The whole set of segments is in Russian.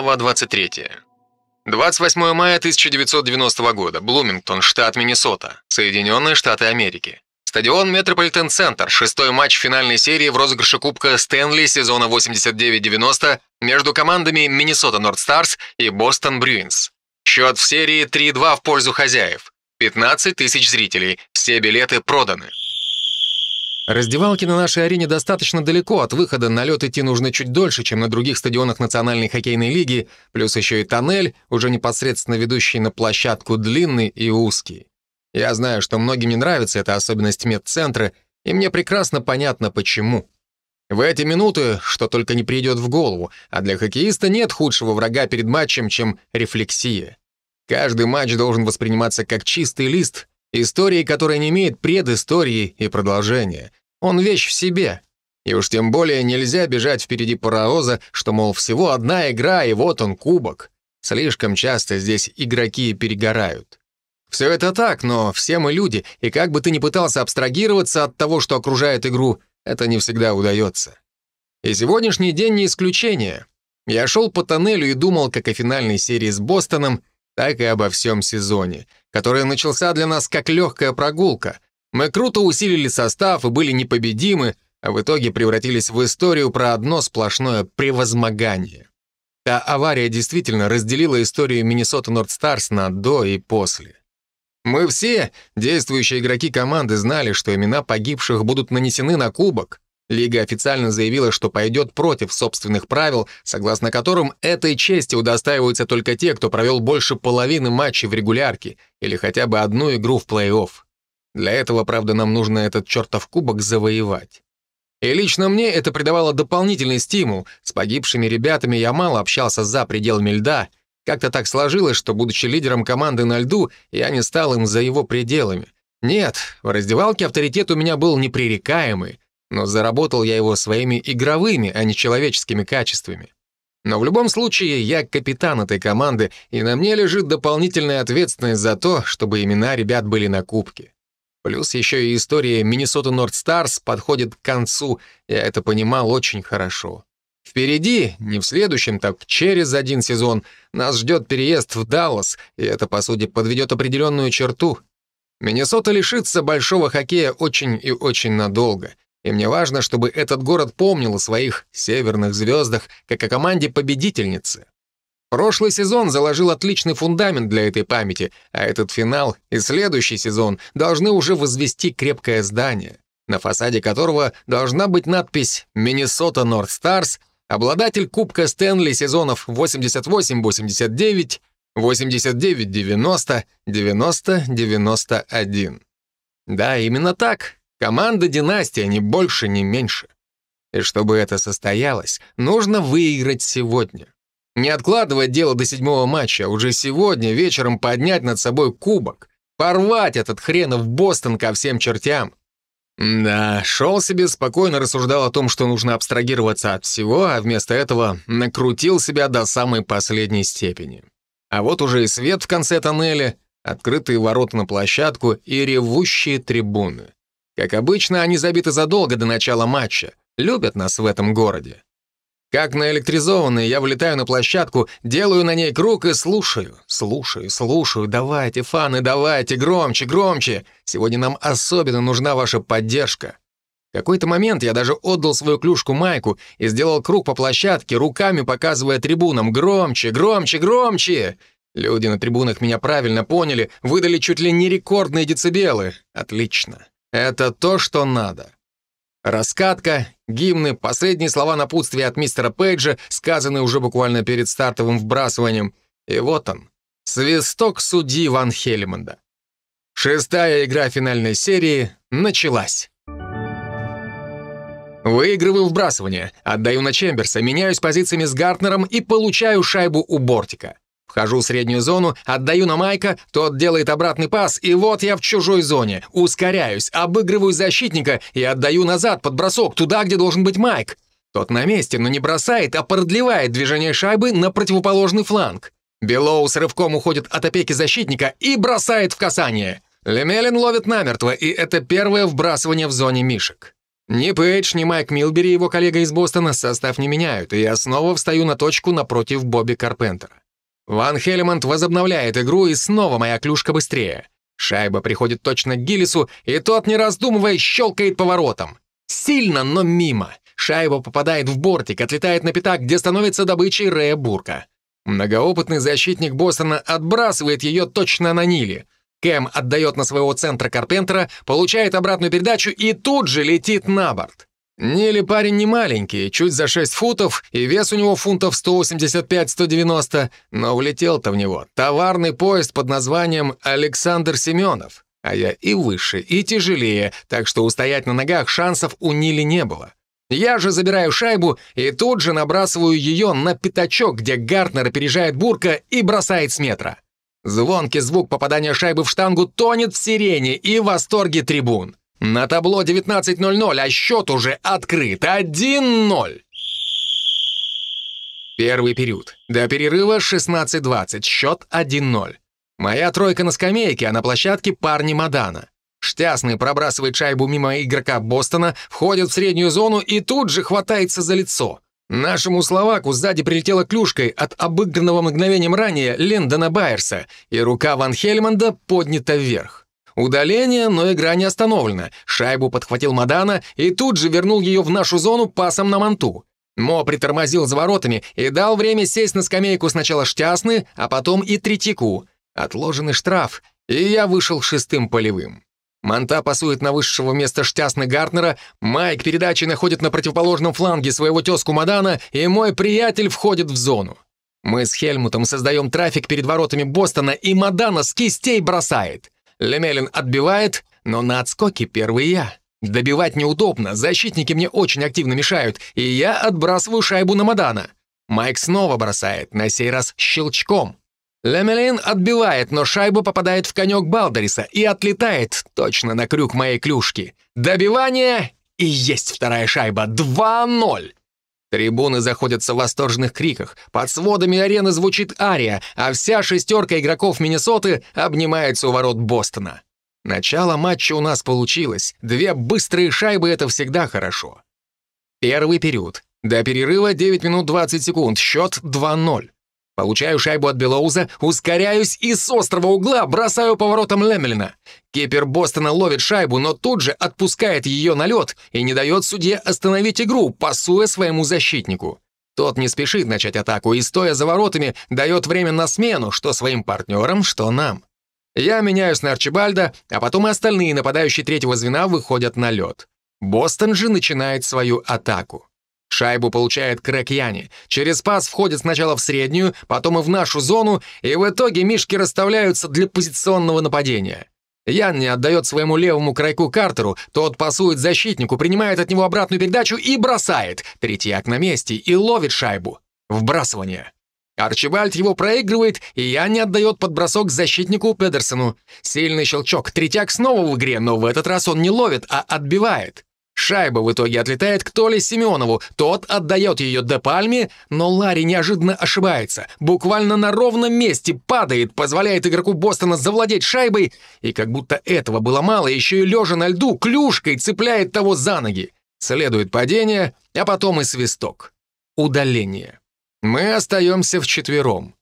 Глава 23. 28 мая 1990 года. Блумингтон, штат Миннесота, Соединенные Штаты Америки. Стадион Метрополитен-центр. Шестой матч финальной серии в розыгрыше Кубка Стэнли сезона 89-90 между командами Миннесота Норд Старс и Бостон Брюинс. Счет в серии 3-2 в пользу хозяев. 15 тысяч зрителей. Все билеты проданы. Раздевалки на нашей арене достаточно далеко от выхода, на лед идти нужно чуть дольше, чем на других стадионах Национальной хоккейной лиги, плюс еще и тоннель, уже непосредственно ведущий на площадку длинный и узкий. Я знаю, что многим не нравится эта особенность медцентра, и мне прекрасно понятно, почему. В эти минуты что только не придет в голову, а для хоккеиста нет худшего врага перед матчем, чем рефлексия. Каждый матч должен восприниматься как чистый лист, истории, которая не имеет предыстории и продолжения — он вещь в себе. И уж тем более нельзя бежать впереди паровоза, что, мол, всего одна игра, и вот он, кубок. Слишком часто здесь игроки перегорают. Все это так, но все мы люди, и как бы ты ни пытался абстрагироваться от того, что окружает игру, это не всегда удается. И сегодняшний день не исключение. Я шел по тоннелю и думал как о финальной серии с Бостоном, так и обо всем сезоне, который начался для нас как легкая прогулка — мы круто усилили состав и были непобедимы, а в итоге превратились в историю про одно сплошное превозмогание. Та авария действительно разделила историю Миннесота Нордстарс на «до» и «после». Мы все, действующие игроки команды, знали, что имена погибших будут нанесены на кубок. Лига официально заявила, что пойдет против собственных правил, согласно которым этой чести удостаиваются только те, кто провел больше половины матчей в регулярке или хотя бы одну игру в плей-офф. Для этого, правда, нам нужно этот чертов кубок завоевать. И лично мне это придавало дополнительный стимул. С погибшими ребятами я мало общался за пределами льда. Как-то так сложилось, что, будучи лидером команды на льду, я не стал им за его пределами. Нет, в раздевалке авторитет у меня был непререкаемый, но заработал я его своими игровыми, а не человеческими качествами. Но в любом случае, я капитан этой команды, и на мне лежит дополнительная ответственность за то, чтобы имена ребят были на кубке. Плюс еще и история Миннесота Норд Старс подходит к концу, я это понимал очень хорошо. Впереди, не в следующем, так через один сезон, нас ждет переезд в Даллас, и это, по сути, подведет определенную черту. Миннесота лишится большого хоккея очень и очень надолго, и мне важно, чтобы этот город помнил о своих северных звездах, как о команде победительницы. Прошлый сезон заложил отличный фундамент для этой памяти, а этот финал и следующий сезон должны уже возвести крепкое здание, на фасаде которого должна быть надпись «Миннесота Норth Старс», обладатель Кубка Стэнли сезонов 88-89, 89-90, 90-91. Да, именно так. Команда династия, ни больше, ни меньше. И чтобы это состоялось, нужно выиграть сегодня. Не откладывать дело до седьмого матча, а уже сегодня вечером поднять над собой кубок. Порвать этот хренов Бостон ко всем чертям. Да, шел себе, спокойно рассуждал о том, что нужно абстрагироваться от всего, а вместо этого накрутил себя до самой последней степени. А вот уже и свет в конце тоннеля, открытые ворота на площадку и ревущие трибуны. Как обычно, они забиты задолго до начала матча. Любят нас в этом городе. Как наэлектризованный, я влетаю на площадку, делаю на ней круг и слушаю, слушаю, слушаю. Давайте, фаны, давайте, громче, громче. Сегодня нам особенно нужна ваша поддержка. В какой-то момент я даже отдал свою клюшку Майку и сделал круг по площадке, руками показывая трибунам «Громче, громче, громче!» Люди на трибунах меня правильно поняли, выдали чуть ли не рекордные децибелы. Отлично. Это то, что надо. Раскатка, гимны, последние слова напутствия от мистера Пейджа, сказанные уже буквально перед стартовым вбрасыванием. И вот он, свисток судьи Ван Хельмонда. Шестая игра финальной серии началась. Выигрываю вбрасывание, отдаю на Чемберса, меняюсь позициями с Гартнером и получаю шайбу у бортика. Вхожу в среднюю зону, отдаю на Майка, тот делает обратный пас, и вот я в чужой зоне. Ускоряюсь, обыгрываю защитника и отдаю назад под бросок, туда, где должен быть Майк. Тот на месте, но не бросает, а продлевает движение шайбы на противоположный фланг. Белоу с рывком уходит от опеки защитника и бросает в касание. Лемелин ловит намертво, и это первое вбрасывание в зоне Мишек. Ни Пейдж, ни Майк Милбери, его коллега из Бостона, состав не меняют, и я снова встаю на точку напротив Бобби Карпентера. Ван Хелемонт возобновляет игру, и снова моя клюшка быстрее. Шайба приходит точно к Гиллису, и тот, не раздумывая, щелкает поворотом. Сильно, но мимо. Шайба попадает в бортик, отлетает на пятак, где становится добычей Рэя Бурка. Многоопытный защитник Бостона отбрасывает ее точно на Ниле. Кэм отдает на своего центра Карпентера, получает обратную передачу и тут же летит на борт. Нили парень не маленький, чуть за 6 футов, и вес у него фунтов 185-190, но влетел-то в него товарный поезд под названием «Александр Семенов». А я и выше, и тяжелее, так что устоять на ногах шансов у Нили не было. Я же забираю шайбу и тут же набрасываю ее на пятачок, где Гартнер опережает Бурка и бросает с метра. Звонкий звук попадания шайбы в штангу тонет в сирене и в восторге трибун. На табло 19.00, а счет уже открыт. 1-0. Первый период. До перерыва 16.20. Счет 1-0. Моя тройка на скамейке, а на площадке парни Мадана. Штясный пробрасывает шайбу мимо игрока Бостона, входит в среднюю зону и тут же хватается за лицо. Нашему словаку сзади прилетела клюшкой от обыгранного мгновением ранее Лендона Байерса, и рука Ван Хельманда поднята вверх. Удаление, но игра не остановлена. Шайбу подхватил Мадана и тут же вернул ее в нашу зону пасом на манту. Мо притормозил за воротами и дал время сесть на скамейку сначала Штясны, а потом и Третьяку. Отложенный штраф, и я вышел шестым полевым. Манта пасует на высшего места штясны Гартнера, Майк передачи находит на противоположном фланге своего тезку Мадана, и мой приятель входит в зону. Мы с Хельмутом создаем трафик перед воротами Бостона, и Мадана с кистей бросает. Лемелин отбивает, но на отскоке первый я. Добивать неудобно, защитники мне очень активно мешают, и я отбрасываю шайбу на Мадана. Майк снова бросает, на сей раз щелчком. Лемелин отбивает, но шайба попадает в конек Балдериса и отлетает точно на крюк моей клюшки. Добивание и есть вторая шайба. 2-0. Трибуны заходятся в восторженных криках. Под сводами арены звучит ария, а вся шестерка игроков Миннесоты обнимается у ворот Бостона. Начало матча у нас получилось. Две быстрые шайбы — это всегда хорошо. Первый период. До перерыва 9 минут 20 секунд. Счет 2-0. Получаю шайбу от Белоуза, ускоряюсь и с острого угла бросаю поворотом Лемелина. Кипер Бостона ловит шайбу, но тут же отпускает ее на лед и не дает судье остановить игру, пасуя своему защитнику. Тот не спешит начать атаку и, стоя за воротами, дает время на смену, что своим партнерам, что нам. Я меняюсь на Арчибальда, а потом и остальные нападающие третьего звена выходят на лед. Бостон же начинает свою атаку. Шайбу получает Крэк Яни. Через пас входит сначала в среднюю, потом и в нашу зону, и в итоге мишки расставляются для позиционного нападения. Ян не отдает своему левому крайку Картеру, тот пасует защитнику, принимает от него обратную передачу и бросает. Третьяк на месте и ловит шайбу. Вбрасывание. Арчибальд его проигрывает, и Ян не отдает подбросок защитнику Педерсону. Сильный щелчок. Третьяк снова в игре, но в этот раз он не ловит, а отбивает. Шайба в итоге отлетает к Толе Семенову. Тот отдает ее Де Пальме, но Ларри неожиданно ошибается. Буквально на ровном месте падает, позволяет игроку Бостона завладеть шайбой, и как будто этого было мало, еще и лежа на льду, клюшкой цепляет того за ноги. Следует падение, а потом и свисток. Удаление. Мы остаемся вчетвером.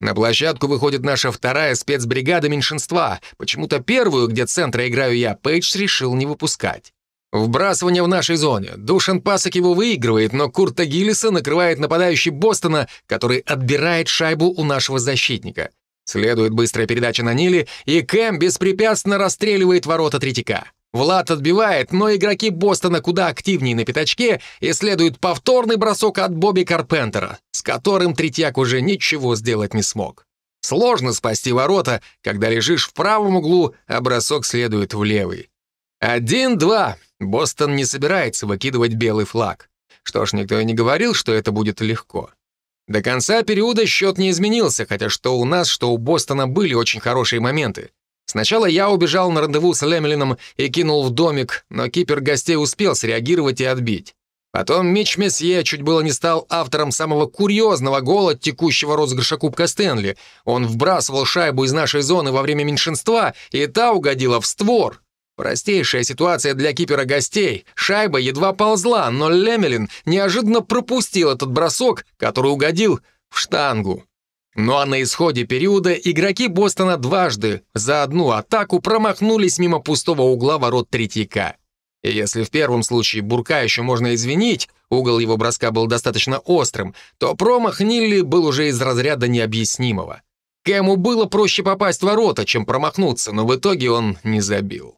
На площадку выходит наша вторая спецбригада меньшинства. Почему-то первую, где центра играю я, Пейдж решил не выпускать. Вбрасывание в нашей зоне. Душан Пасок его выигрывает, но Курта Гиллиса накрывает нападающий Бостона, который отбирает шайбу у нашего защитника. Следует быстрая передача на Ниле, и Кэм беспрепятственно расстреливает ворота Третьяка. Влад отбивает, но игроки Бостона куда активнее на пятачке, и следует повторный бросок от Бобби Карпентера, с которым Третьяк уже ничего сделать не смог. Сложно спасти ворота, когда лежишь в правом углу, а бросок следует в левый. Один-два. Бостон не собирается выкидывать белый флаг. Что ж, никто и не говорил, что это будет легко. До конца периода счет не изменился, хотя что у нас, что у Бостона были очень хорошие моменты. Сначала я убежал на рандеву с Лемелином и кинул в домик, но кипер гостей успел среагировать и отбить. Потом Мич Месье чуть было не стал автором самого курьезного гола текущего розыгрыша Кубка Стэнли. Он вбрасывал шайбу из нашей зоны во время меньшинства, и та угодила в створ. Простейшая ситуация для кипера гостей. Шайба едва ползла, но Лемелин неожиданно пропустил этот бросок, который угодил в штангу. Ну а на исходе периода игроки Бостона дважды за одну атаку промахнулись мимо пустого угла ворот Третьяка. И если в первом случае Бурка еще можно извинить, угол его броска был достаточно острым, то промах Нилли был уже из разряда необъяснимого. Кэму было проще попасть в ворота, чем промахнуться, но в итоге он не забил.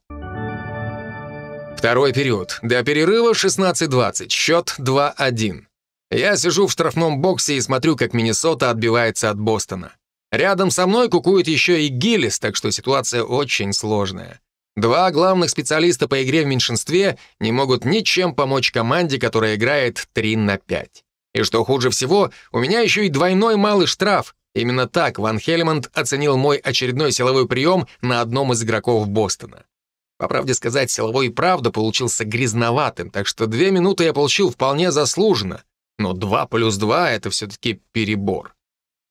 Второй период. До перерыва 16-20. Счет 2-1. Я сижу в штрафном боксе и смотрю, как Миннесота отбивается от Бостона. Рядом со мной кукует еще и Гиллис, так что ситуация очень сложная. Два главных специалиста по игре в меньшинстве не могут ничем помочь команде, которая играет 3 на 5. И что хуже всего, у меня еще и двойной малый штраф. Именно так Ван Хельмонд оценил мой очередной силовой прием на одном из игроков Бостона. По правде сказать, силовой и правда получился грязноватым, так что две минуты я получил вполне заслуженно. Но два плюс два — это все-таки перебор.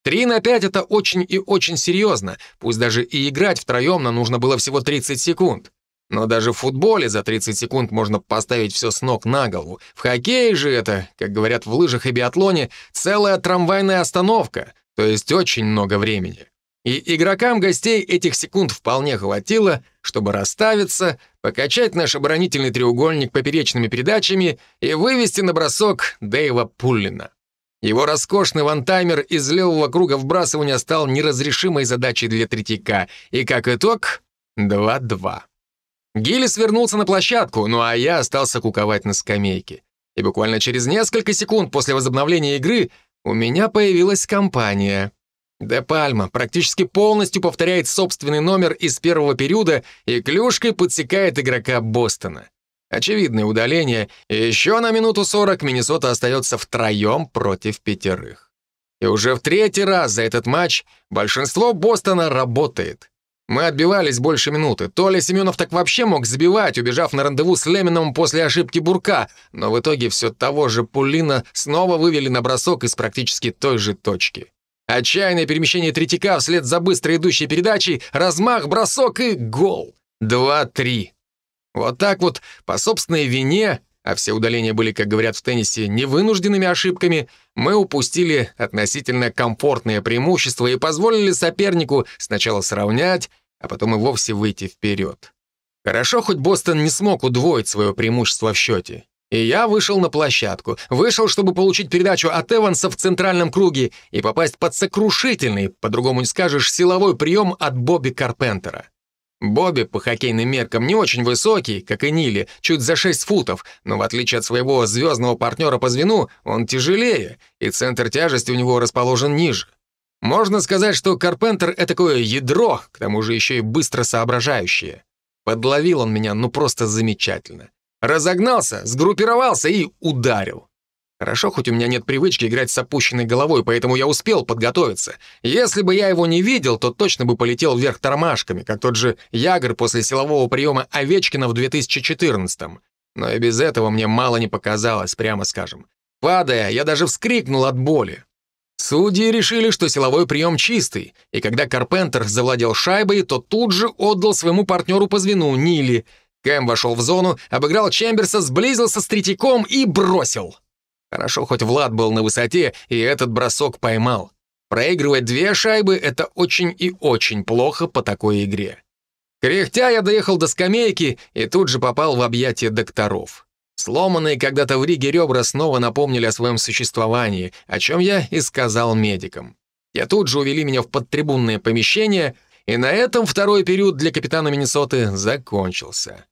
Три на пять — это очень и очень серьезно, пусть даже и играть втроем нам нужно было всего 30 секунд. Но даже в футболе за 30 секунд можно поставить все с ног на голову. В хоккее же это, как говорят в лыжах и биатлоне, целая трамвайная остановка, то есть очень много времени. И игрокам гостей этих секунд вполне хватило, чтобы расставиться, покачать наш оборонительный треугольник поперечными передачами и вывести на бросок Дэйва Пуллина. Его роскошный вантаймер из левого круга вбрасывания стал неразрешимой задачей для Третьяка, и как итог — 2-2. Гиллис вернулся на площадку, ну а я остался куковать на скамейке. И буквально через несколько секунд после возобновления игры у меня появилась компания — Де Пальма практически полностью повторяет собственный номер из первого периода и клюшкой подсекает игрока Бостона. Очевидное удаление, и еще на минуту 40 Миннесота остается втроем против пятерых. И уже в третий раз за этот матч большинство Бостона работает. Мы отбивались больше минуты. Толя Семенов так вообще мог забивать, убежав на рандеву с Лемином после ошибки Бурка, но в итоге все того же Пулина снова вывели на бросок из практически той же точки. Отчаянное перемещение Третьяка вслед за быстро идущей передачей, размах, бросок и гол. 2-3. Вот так вот, по собственной вине, а все удаления были, как говорят в теннисе, невынужденными ошибками, мы упустили относительно комфортное преимущество и позволили сопернику сначала сравнять, а потом и вовсе выйти вперед. Хорошо, хоть Бостон не смог удвоить свое преимущество в счете. И я вышел на площадку. Вышел, чтобы получить передачу от Эванса в центральном круге и попасть под сокрушительный, по-другому не скажешь, силовой прием от Бобби Карпентера. Бобби по хоккейным меркам не очень высокий, как и Нили, чуть за 6 футов, но в отличие от своего звездного партнера по звену, он тяжелее, и центр тяжести у него расположен ниже. Можно сказать, что Карпентер — это такое ядро, к тому же еще и быстро соображающее. Подловил он меня ну просто замечательно. Разогнался, сгруппировался и ударил. Хорошо, хоть у меня нет привычки играть с опущенной головой, поэтому я успел подготовиться. Если бы я его не видел, то точно бы полетел вверх тормашками, как тот же Ягр после силового приема Овечкина в 2014-м. Но и без этого мне мало не показалось, прямо скажем. Падая, я даже вскрикнул от боли. Судьи решили, что силовой прием чистый, и когда Карпентер завладел шайбой, то тут же отдал своему партнеру по звену Нили — Кэм вошел в зону, обыграл Чемберса, сблизился с Третьяком и бросил. Хорошо, хоть Влад был на высоте, и этот бросок поймал. Проигрывать две шайбы — это очень и очень плохо по такой игре. Кряхтя я доехал до скамейки и тут же попал в объятия докторов. Сломанные когда-то в Риге ребра снова напомнили о своем существовании, о чем я и сказал медикам. Я тут же увели меня в подтрибунное помещение, и на этом второй период для капитана Миннесоты закончился.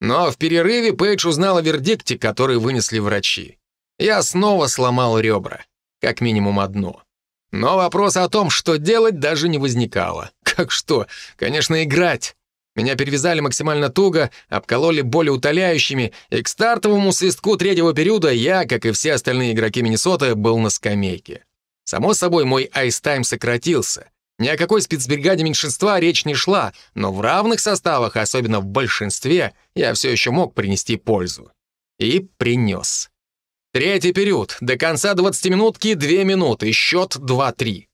Но в перерыве Пейдж узнал о вердикте, который вынесли врачи. Я снова сломал ребра. Как минимум одно. Но вопроса о том, что делать, даже не возникало. Как что? Конечно, играть. Меня перевязали максимально туго, обкололи болеутоляющими, и к стартовому свистку третьего периода я, как и все остальные игроки Миннесоты, был на скамейке. Само собой, мой айстайм сократился. Ни о какой спецбригаде меньшинства речь не шла, но в равных составах, особенно в большинстве, я все еще мог принести пользу. И принес. Третий период. До конца 20-минутки 2 минуты. Счет 2-3.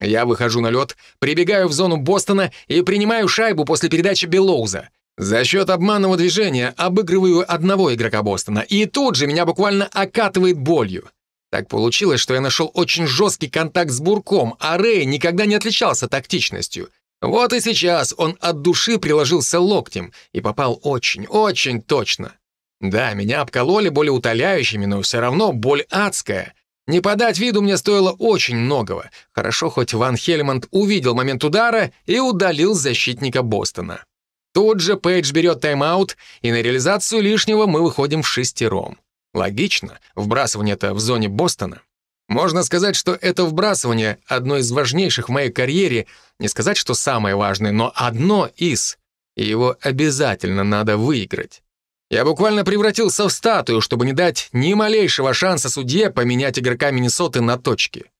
Я выхожу на лед, прибегаю в зону Бостона и принимаю шайбу после передачи Белоуза. За счет обманного движения обыгрываю одного игрока Бостона, и тут же меня буквально окатывает болью. Так получилось, что я нашел очень жесткий контакт с Бурком, а Рэй никогда не отличался тактичностью. Вот и сейчас он от души приложился локтем и попал очень-очень точно. Да, меня обкололи болеутоляющими, но все равно боль адская. Не подать виду мне стоило очень многого. Хорошо, хоть Ван Хельмонд увидел момент удара и удалил защитника Бостона. Тут же Пейдж берет тайм-аут, и на реализацию лишнего мы выходим в шестером. Логично, вбрасывание это в зоне Бостона. Можно сказать, что это вбрасывание одно из важнейших в моей карьере, не сказать, что самое важное, но одно из, и его обязательно надо выиграть. Я буквально превратился в статую, чтобы не дать ни малейшего шанса судье поменять игрока Миннесоты на точки.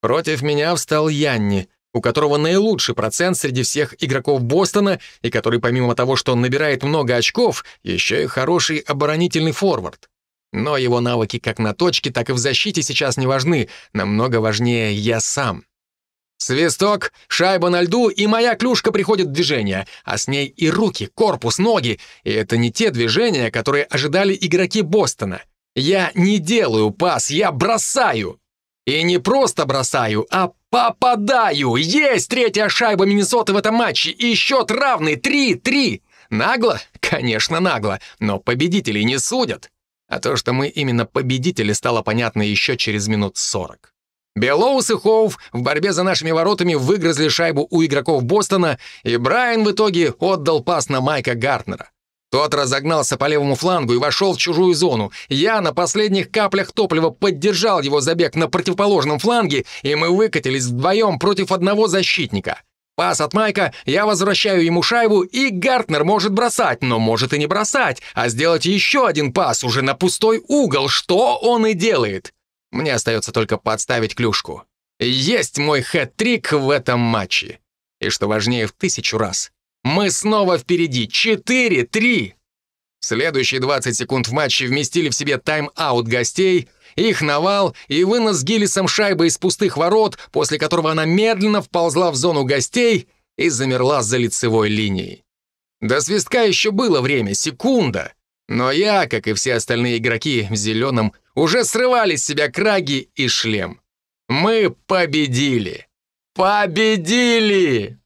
Против меня встал Янни, у которого наилучший процент среди всех игроков Бостона и который помимо того, что он набирает много очков, еще и хороший оборонительный форвард. Но его навыки как на точке, так и в защите сейчас не важны. Намного важнее я сам. Свисток, шайба на льду, и моя клюшка приходит в движение, а с ней и руки, корпус, ноги. И это не те движения, которые ожидали игроки Бостона. Я не делаю пас, я бросаю. И не просто бросаю, а попадаю. Есть третья шайба Миннесоты в этом матче, и счет равный 3-3. Нагло? Конечно, нагло, но победителей не судят. А то, что мы именно победители, стало понятно еще через минут сорок. Белоус и Хоув в борьбе за нашими воротами выгрызли шайбу у игроков Бостона, и Брайан в итоге отдал пас на Майка Гартнера. Тот разогнался по левому флангу и вошел в чужую зону. Я на последних каплях топлива поддержал его забег на противоположном фланге, и мы выкатились вдвоем против одного защитника. Пас от Майка, я возвращаю ему шайбу, и Гартнер может бросать, но может и не бросать, а сделать еще один пас уже на пустой угол, что он и делает. Мне остается только подставить клюшку. Есть мой хэт-трик в этом матче. И что важнее в тысячу раз, мы снова впереди. 4-3. Следующие 20 секунд в матче вместили в себе тайм-аут гостей — их навал и вынос Гиллисом шайбы из пустых ворот, после которого она медленно вползла в зону гостей и замерла за лицевой линией. До свистка еще было время, секунда. Но я, как и все остальные игроки в зеленом, уже срывали с себя краги и шлем. Мы победили! Победили!